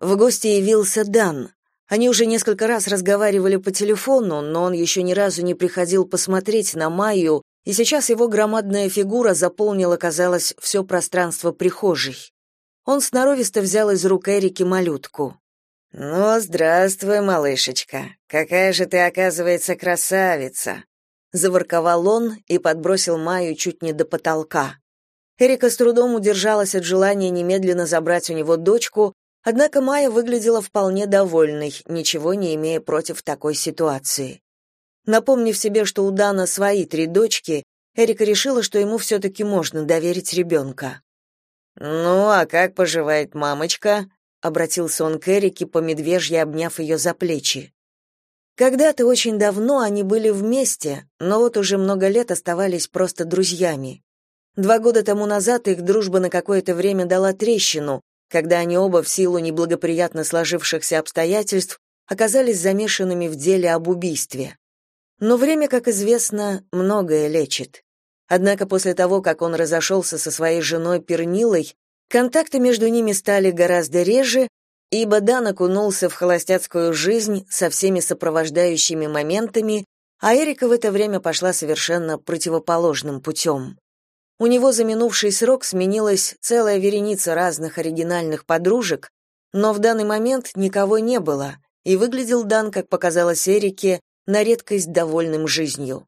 В гости явился Дан. Они уже несколько раз разговаривали по телефону, но он еще ни разу не приходил посмотреть на Майю, и сейчас его громадная фигура заполнила, казалось, все пространство прихожей. Он сноровисто взял из рук Эрики малютку. «Ну, здравствуй, малышечка. Какая же ты, оказывается, красавица!» Заворковал он и подбросил Майю чуть не до потолка. Эрика с трудом удержалась от желания немедленно забрать у него дочку, однако Майя выглядела вполне довольной, ничего не имея против такой ситуации. Напомнив себе, что у Дана свои три дочки, Эрика решила, что ему все-таки можно доверить ребенка. «Ну, а как поживает мамочка?» — обратился он к Эрике, по медвежье обняв ее за плечи. Когда-то очень давно они были вместе, но вот уже много лет оставались просто друзьями. Два года тому назад их дружба на какое-то время дала трещину, когда они оба в силу неблагоприятно сложившихся обстоятельств оказались замешанными в деле об убийстве. Но время, как известно, многое лечит. Однако после того, как он разошелся со своей женой Пернилой, контакты между ними стали гораздо реже, ибо Дан окунулся в холостяцкую жизнь со всеми сопровождающими моментами, а Эрика в это время пошла совершенно противоположным путем. У него за минувший срок сменилась целая вереница разных оригинальных подружек, но в данный момент никого не было, и выглядел Дан, как показалось Эрике, на редкость довольным жизнью.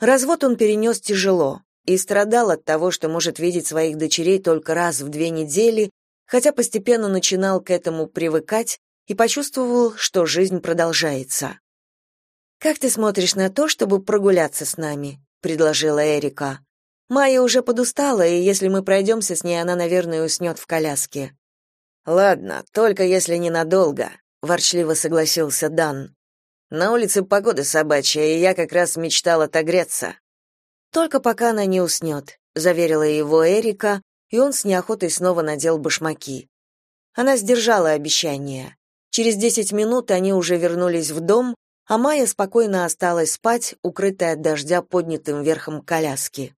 Развод он перенес тяжело и страдал от того, что может видеть своих дочерей только раз в две недели, хотя постепенно начинал к этому привыкать и почувствовал, что жизнь продолжается. «Как ты смотришь на то, чтобы прогуляться с нами?» — предложила Эрика. Майя уже подустала, и если мы пройдемся с ней, она, наверное, уснет в коляске. Ладно, только если ненадолго, ворчливо согласился Дан. На улице погода собачья, и я как раз мечтал отогреться. Только пока она не уснет», — заверила его Эрика, и он с неохотой снова надел башмаки. Она сдержала обещание. Через десять минут они уже вернулись в дом, а Майя спокойно осталась спать, укрытая от дождя поднятым верхом коляски.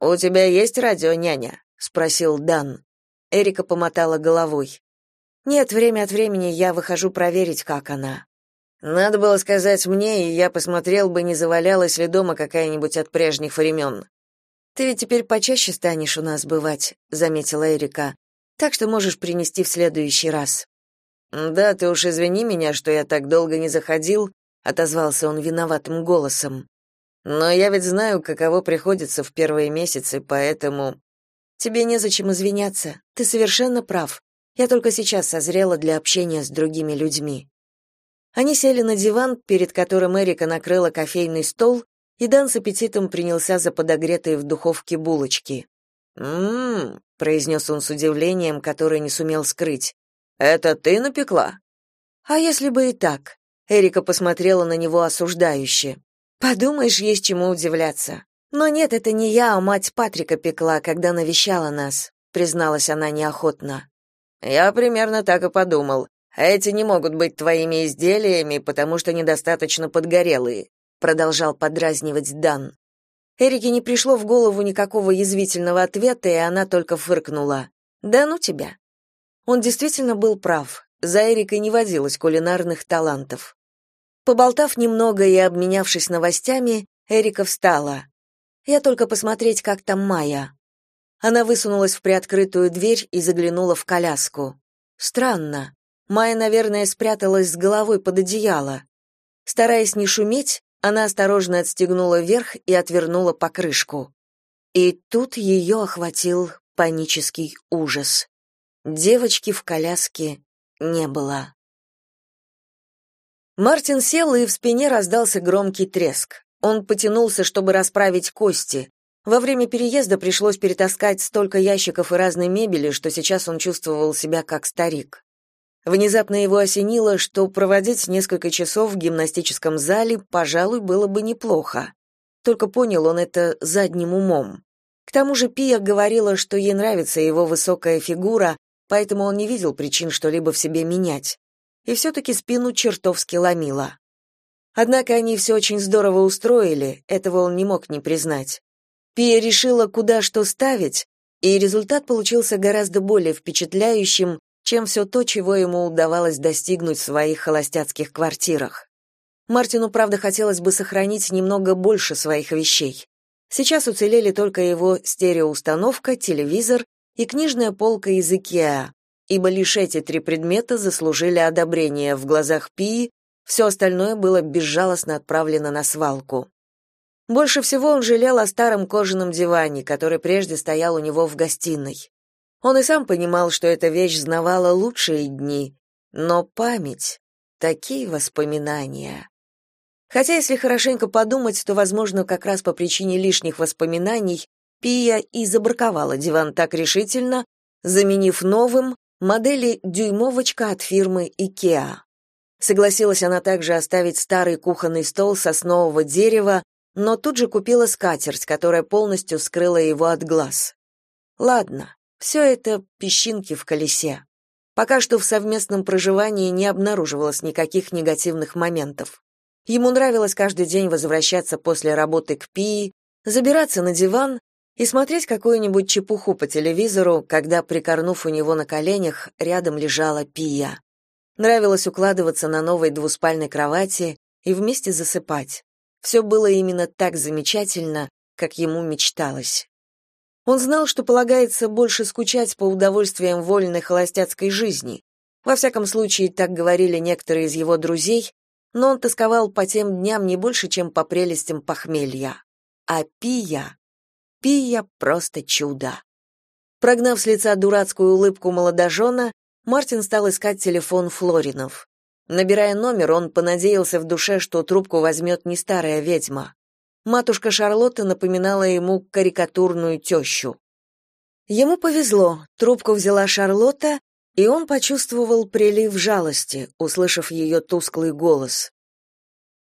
«У тебя есть радио, няня?» — спросил Дан. Эрика помотала головой. «Нет, время от времени я выхожу проверить, как она». «Надо было сказать мне, и я посмотрел бы, не завалялась ли дома какая-нибудь от прежних времен». «Ты ведь теперь почаще станешь у нас бывать», — заметила Эрика. «Так что можешь принести в следующий раз». «Да, ты уж извини меня, что я так долго не заходил», — отозвался он виноватым голосом. Но я ведь знаю, каково приходится в первые месяцы, поэтому тебе незачем извиняться. Ты совершенно прав. Я только сейчас созрела для общения с другими людьми. Они сели на диван, перед которым Эрика накрыла кофейный стол, и Дан с аппетитом принялся за подогретые в духовке булочки. «М-м-м», произнес он с удивлением, которое не сумел скрыть. «Это ты напекла?» «А если бы и так?» Эрика посмотрела на него осуждающе. Подумаешь, есть чему удивляться. Но нет, это не я, а мать Патрика пекла, когда навещала нас, призналась она неохотно. Я примерно так и подумал. Эти не могут быть твоими изделиями, потому что недостаточно подгорелые, продолжал подразнивать Дан. Эрике не пришло в голову никакого язвительного ответа, и она только фыркнула. Да ну тебя. Он действительно был прав. За Эрикой не водилось кулинарных талантов. Поболтав немного и обменявшись новостями, Эрика встала. Я только посмотреть, как там Майя. Она высунулась в приоткрытую дверь и заглянула в коляску. Странно. Майя, наверное, спряталась с головой под одеяло. Стараясь не шуметь, она осторожно отстегнула верх и отвернула покрышку. И тут ее охватил панический ужас. Девочки в коляске не было. Мартин сел, и в спине раздался громкий треск. Он потянулся, чтобы расправить кости. Во время переезда пришлось перетаскать столько ящиков и разной мебели, что сейчас он чувствовал себя как старик. Внезапно его осенило, что проводить несколько часов в гимнастическом зале, пожалуй, было бы неплохо. Только понял он это задним умом. К тому же Пия говорила, что ей нравится его высокая фигура, поэтому он не видел причин что-либо в себе менять и все-таки спину чертовски ломило. Однако они все очень здорово устроили, этого он не мог не признать. Пия решила, куда что ставить, и результат получился гораздо более впечатляющим, чем все то, чего ему удавалось достигнуть в своих холостяцких квартирах. Мартину, правда, хотелось бы сохранить немного больше своих вещей. Сейчас уцелели только его стереоустановка, телевизор и книжная полка из Икеа, ибо лишь эти три предмета заслужили одобрение в глазах Пии, все остальное было безжалостно отправлено на свалку. Больше всего он жалел о старом кожаном диване, который прежде стоял у него в гостиной. Он и сам понимал, что эта вещь знавала лучшие дни, но память — такие воспоминания. Хотя, если хорошенько подумать, то, возможно, как раз по причине лишних воспоминаний Пия и забраковала диван так решительно, заменив новым модели «дюймовочка» от фирмы IKEA. Согласилась она также оставить старый кухонный стол соснового дерева, но тут же купила скатерть, которая полностью скрыла его от глаз. Ладно, все это песчинки в колесе. Пока что в совместном проживании не обнаруживалось никаких негативных моментов. Ему нравилось каждый день возвращаться после работы к Пии, забираться на диван и смотреть какую-нибудь чепуху по телевизору, когда, прикорнув у него на коленях, рядом лежала Пия. Нравилось укладываться на новой двуспальной кровати и вместе засыпать. Все было именно так замечательно, как ему мечталось. Он знал, что полагается больше скучать по удовольствиям вольной холостяцкой жизни. Во всяком случае, так говорили некоторые из его друзей, но он тосковал по тем дням не больше, чем по прелестям похмелья. А Пия... Пия просто чудо. Прогнав с лица дурацкую улыбку молодожена, Мартин стал искать телефон Флоринов. Набирая номер, он понадеялся в душе, что трубку возьмет не старая ведьма. Матушка Шарлотта напоминала ему карикатурную тещу. Ему повезло, трубку взяла Шарлотта, и он почувствовал прилив жалости, услышав ее тусклый голос.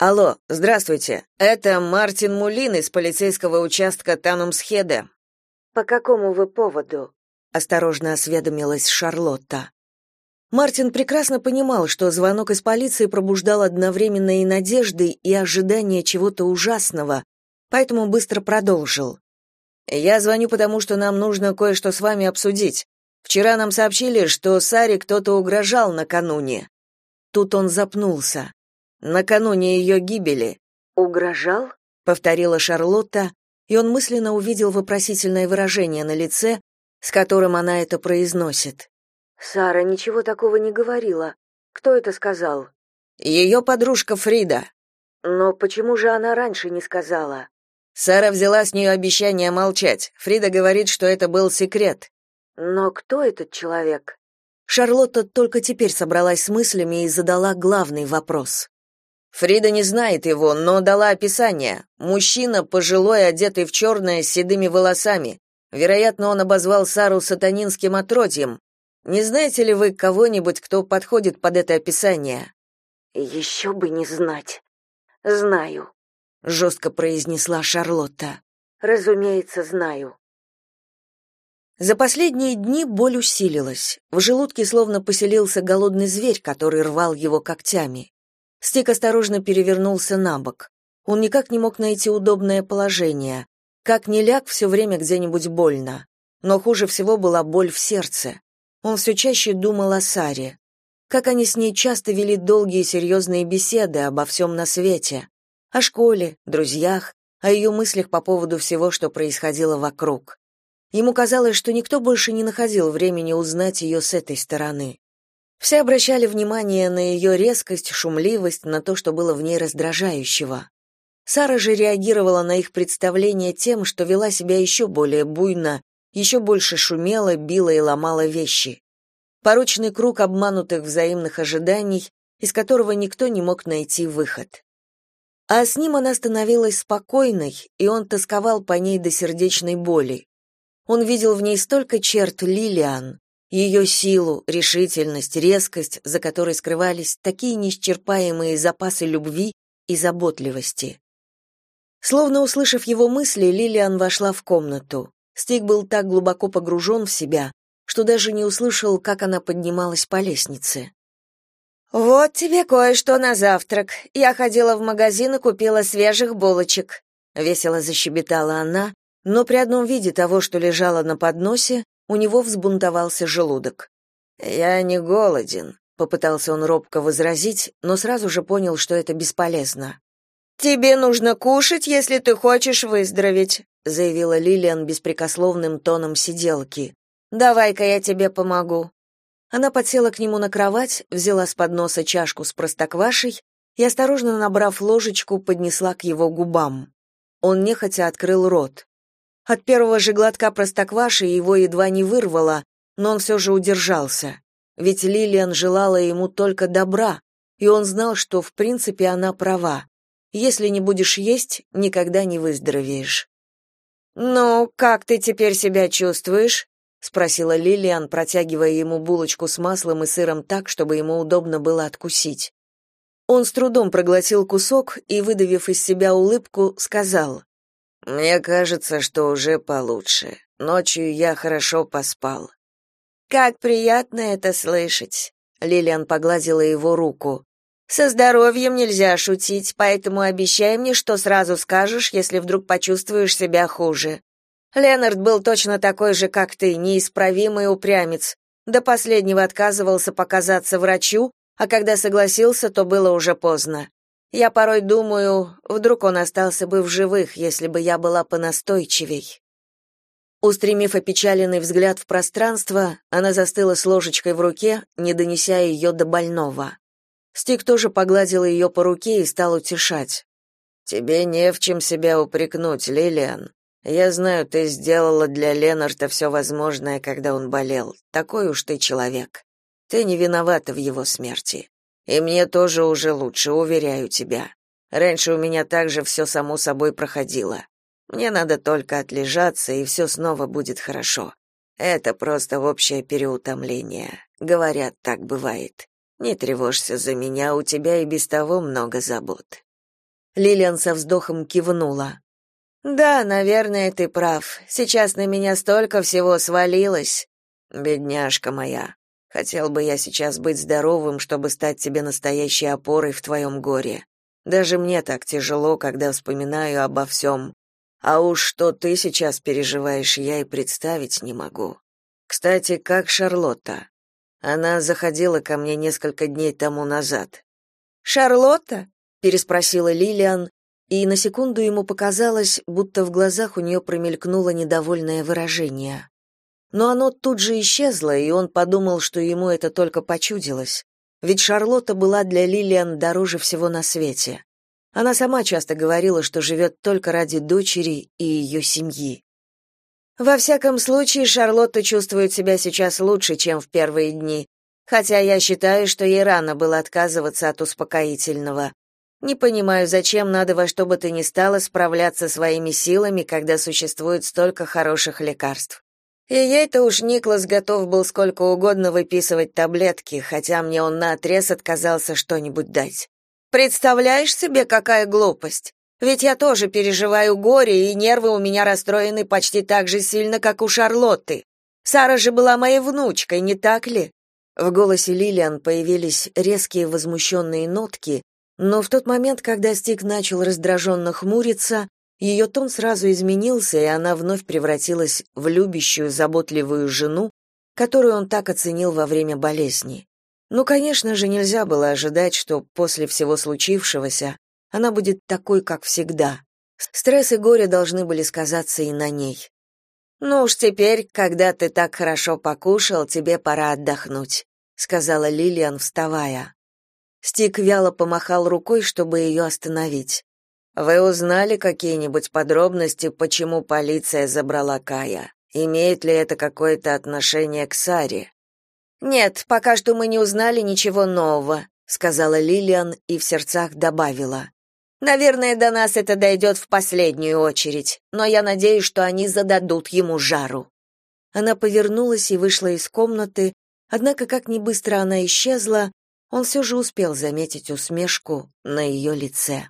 «Алло, здравствуйте. Это Мартин Мулин из полицейского участка Танумсхеде». «По какому вы поводу?» — осторожно осведомилась Шарлотта. Мартин прекрасно понимал, что звонок из полиции пробуждал одновременно и надежды, и ожидание чего-то ужасного, поэтому быстро продолжил. «Я звоню, потому что нам нужно кое-что с вами обсудить. Вчера нам сообщили, что Саре кто-то угрожал накануне». Тут он запнулся. «Накануне ее гибели». «Угрожал?» — повторила Шарлотта, и он мысленно увидел вопросительное выражение на лице, с которым она это произносит. Сара ничего такого не говорила. Кто это сказал? Ее подружка Фрида. Но почему же она раньше не сказала? Сара взяла с нее обещание молчать. Фрида говорит, что это был секрет. Но кто этот человек? Шарлотта только теперь собралась с мыслями и задала главный вопрос. Фрида не знает его, но дала описание. Мужчина, пожилой, одетый в черное, с седыми волосами. Вероятно, он обозвал Сару сатанинским отродьем. Не знаете ли вы кого-нибудь, кто подходит под это описание? «Еще бы не знать. Знаю, жестко произнесла Шарлотта. Разумеется, знаю. За последние дни боль усилилась. В желудке словно поселился голодный зверь, который рвал его когтями. Стик осторожно перевернулся на бок. Он никак не мог найти удобное положение. Как ни ляг, все время где-нибудь больно. Но хуже всего была боль в сердце. Он все чаще думал о Саре. Как они с ней часто вели долгие серьезные беседы обо всем на свете. О школе, друзьях, о ее мыслях по поводу всего, что происходило вокруг. Ему казалось, что никто больше не находил времени узнать ее с этой стороны. Все обращали внимание на ее резкость, шумливость, на то, что было в ней раздражающего. Сара же реагировала на их представление тем, что вела себя еще более буйно еще больше шумела, била и ломала вещи. Порочный круг обманутых взаимных ожиданий, из которого никто не мог найти выход. А с ним она становилась спокойной, и он тосковал по ней до сердечной боли. Он видел в ней столько черт Лилиан, ее силу, решительность, резкость, за которой скрывались такие неисчерпаемые запасы любви и заботливости. Словно услышав его мысли, Лилиан вошла в комнату. Стик был так глубоко погружен в себя, что даже не услышал, как она поднималась по лестнице. «Вот тебе кое-что на завтрак. Я ходила в магазин и купила свежих булочек», — весело защебетала она, но при одном виде того, что лежало на подносе, у него взбунтовался желудок. Я не голоден, попытался он робко возразить, но сразу же понял, что это бесполезно. Тебе нужно кушать, если ты хочешь выздороветь, заявила Лилиан беспрекословным тоном сиделки. Давай-ка я тебе помогу. Она подсела к нему на кровать, взяла с подноса чашку с простоквашей и осторожно набрав ложечку, поднесла к его губам. Он нехотя открыл рот. От первого же глотка простокваши его едва не вырвало, но он все же удержался. Ведь Лилиан желала ему только добра, и он знал, что в принципе она права. Если не будешь есть, никогда не выздоровеешь. «Ну, как ты теперь себя чувствуешь?» — спросила Лилиан, протягивая ему булочку с маслом и сыром так, чтобы ему удобно было откусить. Он с трудом проглотил кусок и, выдавив из себя улыбку, сказал, «Мне кажется, что уже получше. Ночью я хорошо поспал». «Как приятно это слышать!» Лилиан погладила его руку. Со здоровьем нельзя шутить, поэтому обещай мне, что сразу скажешь, если вдруг почувствуешь себя хуже. Ленард был точно такой же, как ты, неисправимый упрямец. До последнего отказывался показаться врачу, а когда согласился, то было уже поздно. Я порой думаю, вдруг он остался бы в живых, если бы я была понастойчивей. Устремив опечаленный взгляд в пространство, она застыла с ложечкой в руке, не донеся ее до больного. Стик тоже погладил ее по руке и стал утешать. «Тебе не в чем себя упрекнуть, Лилиан. Я знаю, ты сделала для Ленарта все возможное, когда он болел. Такой уж ты человек. Ты не виновата в его смерти. И мне тоже уже лучше, уверяю тебя. Раньше у меня также все само собой проходило. Мне надо только отлежаться, и все снова будет хорошо. Это просто общее переутомление. Говорят, так бывает. Не тревожься за меня, у тебя и без того много забот. Лилиан со вздохом кивнула. Да, наверное, ты прав. Сейчас на меня столько всего свалилось. Бедняжка моя. Хотел бы я сейчас быть здоровым, чтобы стать тебе настоящей опорой в твоем горе. Даже мне так тяжело, когда вспоминаю обо всем. А уж что ты сейчас переживаешь, я и представить не могу. Кстати, как Шарлотта? Она заходила ко мне несколько дней тому назад. Шарлотта? переспросила Лилиан, и на секунду ему показалось, будто в глазах у нее промелькнуло недовольное выражение. Но оно тут же исчезло, и он подумал, что ему это только почудилось. Ведь Шарлотта была для Лилиан дороже всего на свете. Она сама часто говорила, что живет только ради дочери и ее семьи. Во всяком случае, Шарлотта чувствует себя сейчас лучше, чем в первые дни, хотя я считаю, что ей рано было отказываться от успокоительного. Не понимаю, зачем надо во что бы то ни стало справляться своими силами, когда существует столько хороших лекарств. И ей-то уж Никлас готов был сколько угодно выписывать таблетки, хотя мне он наотрез отказался что-нибудь дать. Представляешь себе, какая глупость? Ведь я тоже переживаю горе, и нервы у меня расстроены почти так же сильно, как у Шарлотты. Сара же была моей внучкой, не так ли? В голосе Лилиан появились резкие возмущенные нотки, но в тот момент, когда Стик начал раздраженно хмуриться, ее тон сразу изменился, и она вновь превратилась в любящую, заботливую жену, которую он так оценил во время болезни. Ну, конечно же, нельзя было ожидать, что после всего случившегося она будет такой, как всегда. Стресс и горе должны были сказаться и на ней. «Ну уж теперь, когда ты так хорошо покушал, тебе пора отдохнуть», — сказала Лилиан, вставая. Стик вяло помахал рукой, чтобы ее остановить. «Вы узнали какие-нибудь подробности, почему полиция забрала Кая? Имеет ли это какое-то отношение к Саре?» «Нет, пока что мы не узнали ничего нового», — сказала Лилиан и в сердцах добавила. Наверное, до нас это дойдет в последнюю очередь, но я надеюсь, что они зададут ему жару. Она повернулась и вышла из комнаты, однако как ни быстро она исчезла, он все же успел заметить усмешку на ее лице.